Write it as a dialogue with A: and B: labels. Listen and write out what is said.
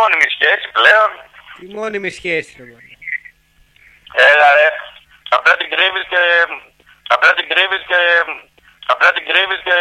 A: μόνιμη σχέση πλέον.
B: Η μόνιμη σχέση ρε.
A: Έλα ρε. Απλά την κρύβεις και... Απλά την κρύβεις και... Απλά την κρύβεις και...